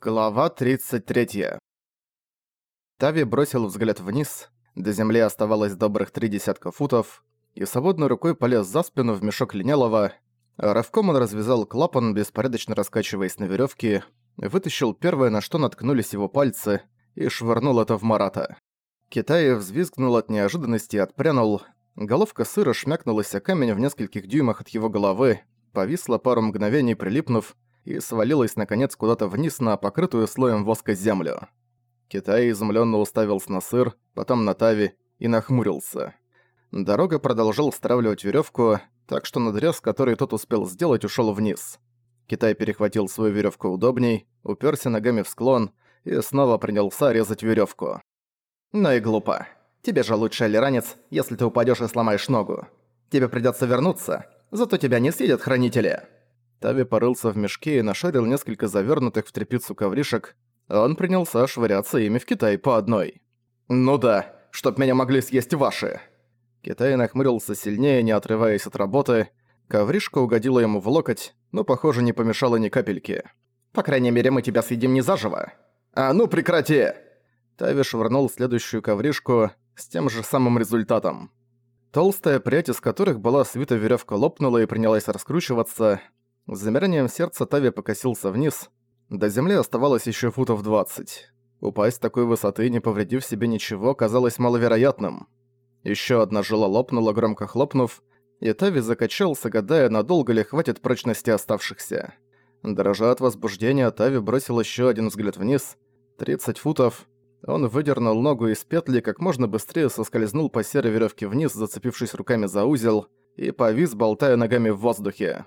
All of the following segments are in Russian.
Глава 33. Тави бросил взгляд вниз, до земли оставалось добрых три десятка футов, и свободной рукой полез за спину в мешок линялого. Рывком он развязал клапан, беспорядочно раскачиваясь на веревке, вытащил первое, на что наткнулись его пальцы, и швырнул это в Марата. Китай взвизгнул от неожиданности и отпрянул. Головка сыра шмякнулась о камень в нескольких дюймах от его головы, повисла пару мгновений, прилипнув, и свалилась наконец куда-то вниз на покрытую слоем воска землю. Китай изумленно уставился на сыр, потом на Тави и нахмурился. Дорога продолжал стравливать веревку, так что надрез, который тот успел сделать, ушел вниз. Китай перехватил свою веревку удобней, уперся ногами в склон и снова принялся резать веревку. «Ну и глупо. Тебе же лучше, Алиранец, если ты упадешь и сломаешь ногу. Тебе придется вернуться, зато тебя не съедят хранители». Тави порылся в мешке и нашарил несколько завернутых в тряпицу ковришек. Он принялся швыряться ими в Китай по одной. «Ну да, чтоб меня могли съесть ваши!» Китай нахмурился сильнее, не отрываясь от работы. Ковришка угодила ему в локоть, но, похоже, не помешала ни капельки. «По крайней мере, мы тебя съедим не заживо!» «А ну прекрати!» Тави швырнул следующую ковришку с тем же самым результатом. Толстая прядь, из которых была свита веревка лопнула и принялась раскручиваться. С замиранием сердца Тави покосился вниз. До земли оставалось еще футов 20. Упасть с такой высоты, не повредив себе ничего, казалось маловероятным. Еще одна жила лопнула, громко хлопнув, и Тави закачался, гадая, надолго ли хватит прочности оставшихся. Дрожа от возбуждения, Тави бросил еще один взгляд вниз. 30 футов. Он выдернул ногу из петли, как можно быстрее соскользнул по серой веревке вниз, зацепившись руками за узел, и повис, болтая ногами в воздухе.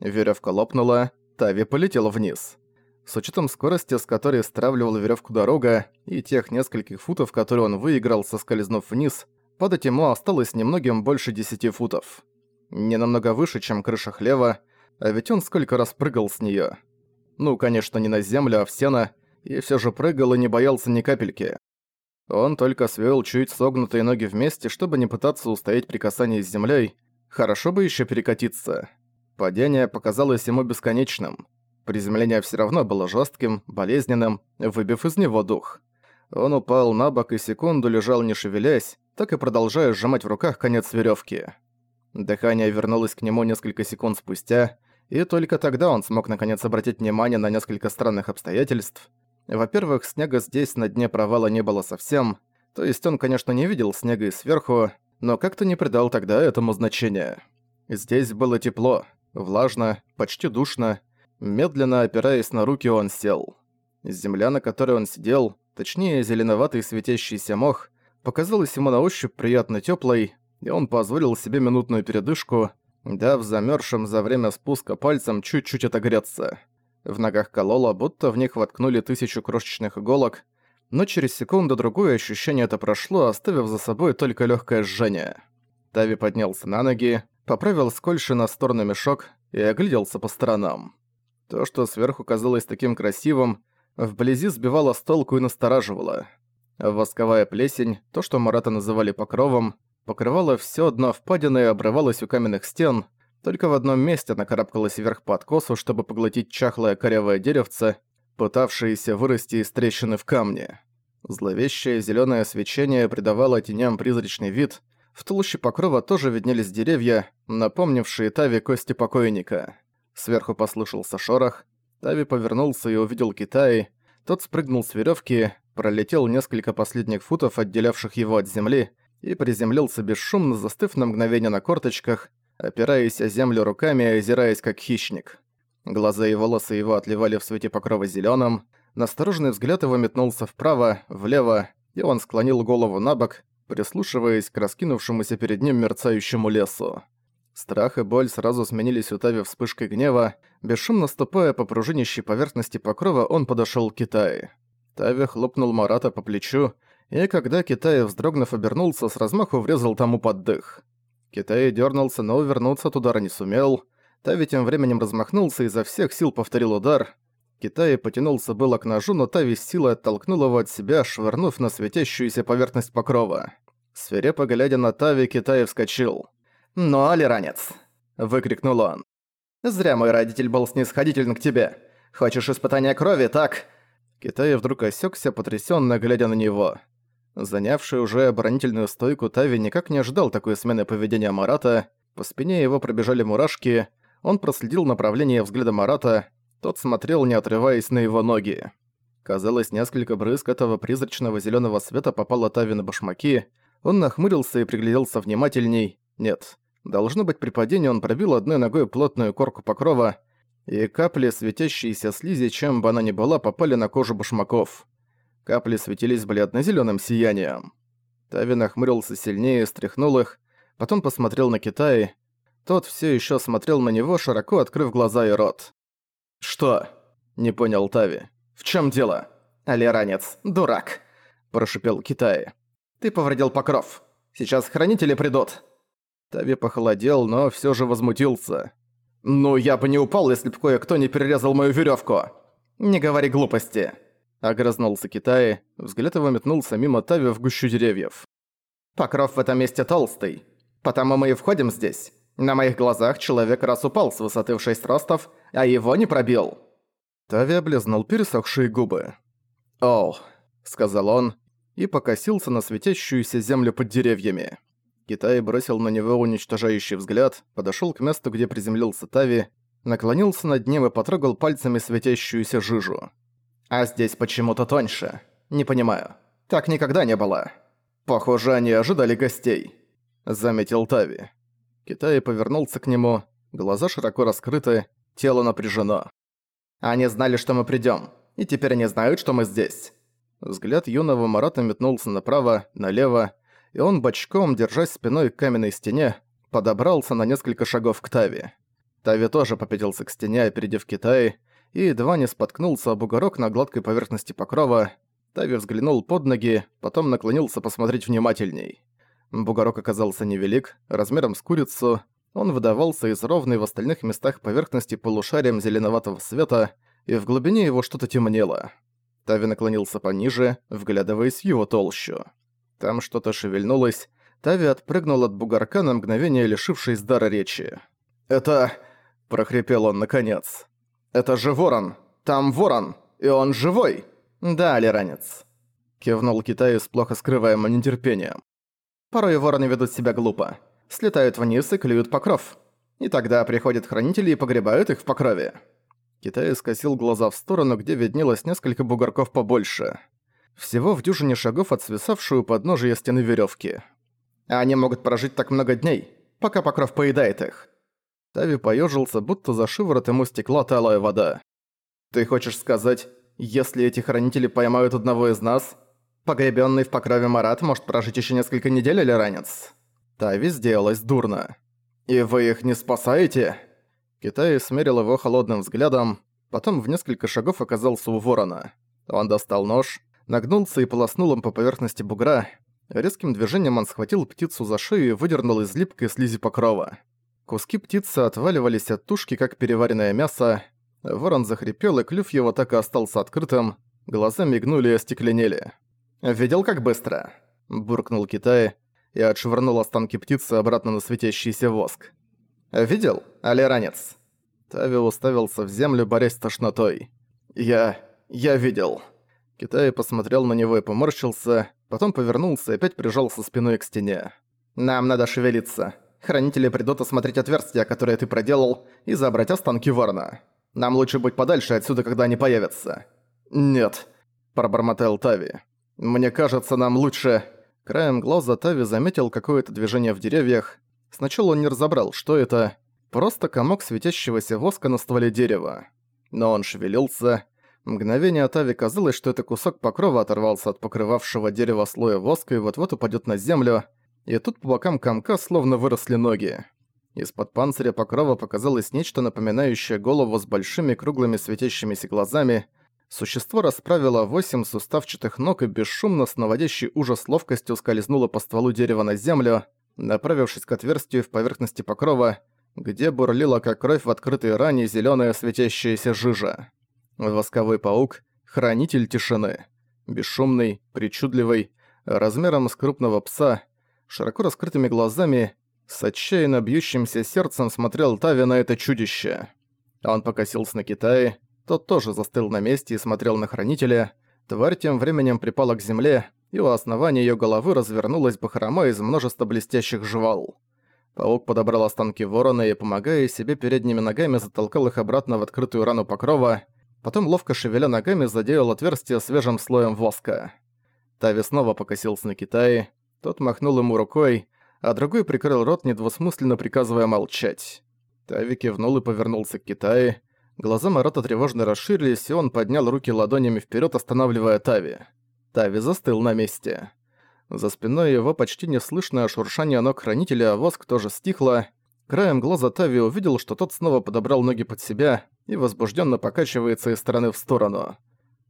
Веревка лопнула, Тави полетела вниз. С учетом скорости, с которой стравливала веревку дорога, и тех нескольких футов, которые он выиграл, соскользнув вниз, падать ему осталось немногим больше 10 футов. Не намного выше, чем крыша хлева, а ведь он сколько раз прыгал с нее. Ну, конечно, не на землю, а в сено, и все же прыгал и не боялся ни капельки. Он только свел чуть согнутые ноги вместе, чтобы не пытаться устоять при касании с землей. Хорошо бы еще перекатиться. Падение показалось ему бесконечным. Приземление все равно было жестким, болезненным, выбив из него дух. Он упал на бок и секунду лежал не шевелясь, так и продолжая сжимать в руках конец веревки. Дыхание вернулось к нему несколько секунд спустя, и только тогда он смог наконец обратить внимание на несколько странных обстоятельств. Во-первых, снега здесь на дне провала не было совсем, то есть он, конечно, не видел снега и сверху, но как-то не придал тогда этому значения. Здесь было тепло, Влажно, почти душно. Медленно опираясь на руки, он сел. Земля, на которой он сидел, точнее зеленоватый светящийся мох, показалась ему на ощупь приятно теплой, и он позволил себе минутную передышку, дав замерзшим за время спуска пальцем чуть-чуть отогреться. В ногах кололо, будто в них воткнули тысячу крошечных иголок, но через секунду-другую ощущение это прошло, оставив за собой только легкое жжение. Тави поднялся на ноги, поправил скольши на сторону мешок и огляделся по сторонам. То, что сверху казалось таким красивым, вблизи сбивало с толку и настораживало. Восковая плесень, то, что Марата называли покровом, покрывала все дно впадины и обрывалась у каменных стен, только в одном месте она карабкалась вверх по откосу, чтобы поглотить чахлое корявое деревце, пытавшееся вырасти из трещины в камне. Зловещее зеленое свечение придавало теням призрачный вид, в толще покрова тоже виднелись деревья, напомнившие Тави кости покойника. Сверху послышался шорох. Тави повернулся и увидел Китай. Тот спрыгнул с веревки, пролетел несколько последних футов, отделявших его от земли, и приземлился бесшумно, застыв на мгновение на корточках, опираясь о землю руками и озираясь как хищник. Глаза и волосы его отливали в свете покрова зеленым. Настороженный взгляд его метнулся вправо, влево, и он склонил голову на бок, прислушиваясь к раскинувшемуся перед ним мерцающему лесу. Страх и боль сразу сменились у Тави вспышкой гнева. Бесшумно ступая по пружинящей поверхности покрова, он подошёл к Китаю. Тави хлопнул Марата по плечу, и когда Китай, вздрогнув, обернулся, с размаху врезал тому под дых. Китай дернулся, но увернуться от удара не сумел. Тави тем временем размахнулся и изо всех сил повторил удар. Китай потянулся было к ножу, но Тави с силой оттолкнул его от себя, швырнув на светящуюся поверхность покрова. Свирепо глядя на Тави, Китай вскочил. «Ну, алиранец!» – выкрикнул он. «Зря мой родитель был снисходителен к тебе. Хочешь испытания крови, так? Китай вдруг осекся, потрясенно глядя на него. Занявший уже оборонительную стойку Тави никак не ожидал такой смены поведения Марата, по спине его пробежали мурашки, он проследил направление взгляда Марата, тот смотрел, не отрываясь на его ноги. Казалось, несколько брызг этого призрачного зеленого света попало Тави на башмаки, он нахмурился и пригляделся внимательней. Нет, должно быть при падении он пробил одной ногой плотную корку покрова, и капли светящиеся слизи, чем бы она ни была, попали на кожу башмаков. Капли светились бледно-зелёным сиянием. Тави нахмурился сильнее, стряхнул их, потом посмотрел на Китай. Тот все еще смотрел на него, широко открыв глаза и рот. «Что?» – не понял Тави. «В чем дело?» «Алиранец, дурак!» – прошипел Китай. «Ты повредил покров. Сейчас хранители придут». Тави похолодел, но все же возмутился. «Ну, я бы не упал, если бы кое-кто не перерезал мою веревку. «Не говори глупости!» Огрызнулся Китай, взгляд его метнулся мимо Тави в гущу деревьев. «Покров в этом месте толстый, потому мы и входим здесь. На моих глазах человек раз упал с высоты в шесть ростов, а его не пробил». Тави облизнул пересохшие губы. «Оу», — сказал он, и покосился на светящуюся землю под деревьями. Китай бросил на него уничтожающий взгляд, подошёл к месту, где приземлился Тави, наклонился над ним и потрогал пальцами светящуюся жижу. А здесь почему-то тоньше. Не понимаю. Так никогда не было. Похоже, они ожидали гостей. Заметил Тави. Китай повернулся к нему, глаза широко раскрыты, тело напряжено. Они знали, что мы придём, и теперь они знают, что мы здесь. Взгляд юного Марата метнулся направо, налево, и он бочком, держась спиной к каменной стене, подобрался на несколько шагов к Тави. Тави тоже попятился к стене, опередив Китай, и едва не споткнулся об бугорок на гладкой поверхности покрова. Тави взглянул под ноги, потом наклонился посмотреть внимательней. Бугорок оказался невелик, размером с курицу, он выдавался из ровной в остальных местах поверхности полушарием зеленоватого света, и в глубине его что-то темнело. Тави наклонился пониже, вглядываясь в его толщу. Там что-то шевельнулось, Тави отпрыгнул от бугорка на мгновение, лишившись дара речи. «Это...» – прохрипел он наконец. «Это же ворон! Там ворон! И он живой!» «Да, Лиранец», — кивнул Китай с плохо скрываемым нетерпением. «Порой вороны ведут себя глупо. Слетают вниз и клюют покров. И тогда приходят хранители и погребают их в покрове». Китай скосил глаза в сторону, где виднелось несколько бугорков побольше. Всего в дюжине шагов от свисавшую подножия стены веревки. Они могут прожить так много дней, пока покров поедает их. Тави поежился, будто за шиворот ему стекла талая вода. «Ты хочешь сказать, если эти хранители поймают одного из нас, погребенный в покрове Марат может прожить еще несколько недель или ранец?» Тави сделалась дурно. «И вы их не спасаете?» Китай смерил его холодным взглядом, потом в несколько шагов оказался у ворона. Он достал нож, нагнулся и полоснул им по поверхности бугра. Резким движением он схватил птицу за шею и выдернул из липкой слизи покрова. Куски птицы отваливались от тушки, как переваренное мясо. Ворон захрипел, и клюв его так и остался открытым. Глаза мигнули и остекленели. «Видел, как быстро?» – буркнул Китай и отшвырнул останки птицы обратно на светящийся воск. «Видел, алиранец?» Тави уставился в землю, борясь с тошнотой. «Я... я видел». Китай посмотрел на него и поморщился, потом повернулся и опять прижался спиной к стене. «Нам надо шевелиться. Хранители придут осмотреть отверстия, которые ты проделал, и забрать останки ворона. Нам лучше быть подальше отсюда, когда они появятся». «Нет», – пробормотал Тави. «Мне кажется, нам лучше...» Краем глаза Тави заметил какое-то движение в деревьях. Сначала он не разобрал, что это. Просто комок светящегося воска на стволе дерева. Но он шевелился. Мгновение Тави казалось, что это кусок покрова оторвался от покрывавшего дерево слоя воска и вот-вот упадет на землю – и тут по бокам комка словно выросли ноги. Из-под панциря покрова показалось нечто напоминающее голову с большими круглыми светящимися глазами. Существо расправило восемь суставчатых ног и бесшумно с наводящей ужас ловкостью скользнуло по стволу дерева на землю, направившись к отверстию в поверхности покрова, где бурлила как кровь в открытой ране зеленая светящаяся жижа. Восковой паук — хранитель тишины. Бесшумный, причудливый, размером с крупного пса — широко раскрытыми глазами, с отчаянно бьющимся сердцем смотрел Тави на это чудище. Он покосился на Китае, Тот тоже застыл на месте и смотрел на хранителя. Тварь тем временем припала к земле, и у основания её головы развернулась бахрома из множества блестящих жвал. Паук подобрал останки ворона и, помогая себе передними ногами, затолкал их обратно в открытую рану покрова, потом ловко шевеля ногами заделал отверстие свежим слоем воска. Тави снова покосился на Китае, тот махнул ему рукой, а другой прикрыл рот, недвусмысленно приказывая молчать. Тави кивнул и повернулся к Китае. Глаза Марата тревожно расширились, и он поднял руки ладонями вперед, останавливая Тави. Тави застыл на месте. За спиной его почти не слышно шуршание ног хранителя, а воск тоже стихло. Краем глаза Тави увидел, что тот снова подобрал ноги под себя и возбужденно покачивается из стороны в сторону.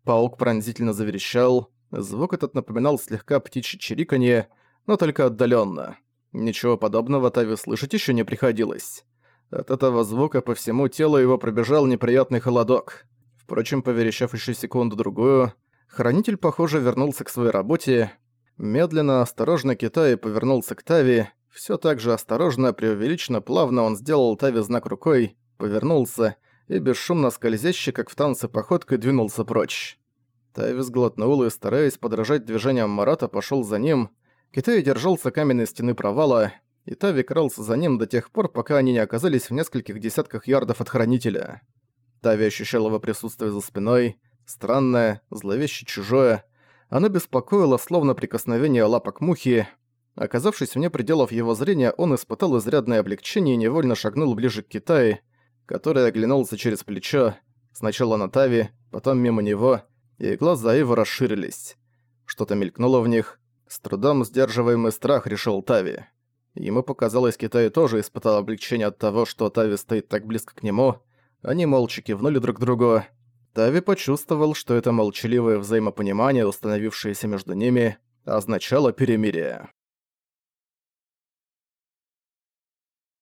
Паук пронзительно заверещал. Звук этот напоминал слегка птичье чириканье, но только отдаленно. Ничего подобного Тави слышать еще не приходилось. От этого звука по всему телу его пробежал неприятный холодок. Впрочем, поверещав еще секунду-другую, хранитель, похоже, вернулся к своей работе. Медленно, осторожно Китай повернулся к Тави. Все так же осторожно, преувеличенно, плавно он сделал Тави знак рукой, повернулся и бесшумно скользящий, как в танце походкой, двинулся прочь. Тави сглотнул и, стараясь подражать движениям Марата, пошел за ним. Китай держался каменной стены провала, и Тави крался за ним до тех пор, пока они не оказались в нескольких десятках ярдов от Хранителя. Тави ощущал его присутствие за спиной, странное, зловеще чужое. Оно беспокоило, словно прикосновение лапок мухи. Оказавшись вне пределов его зрения, он испытал изрядное облегчение и невольно шагнул ближе к Китаю, который оглянулся через плечо, сначала на Тави, потом мимо него, и глаза его расширились. Что-то мелькнуло в них. С трудом сдерживаемый страх решил Тави. Ему показалось, Китай тоже испытал облегчение от того, что Тави стоит так близко к нему. Они молча кивнули друг другу. Тави почувствовал, что это молчаливое взаимопонимание, установившееся между ними, означало перемирие.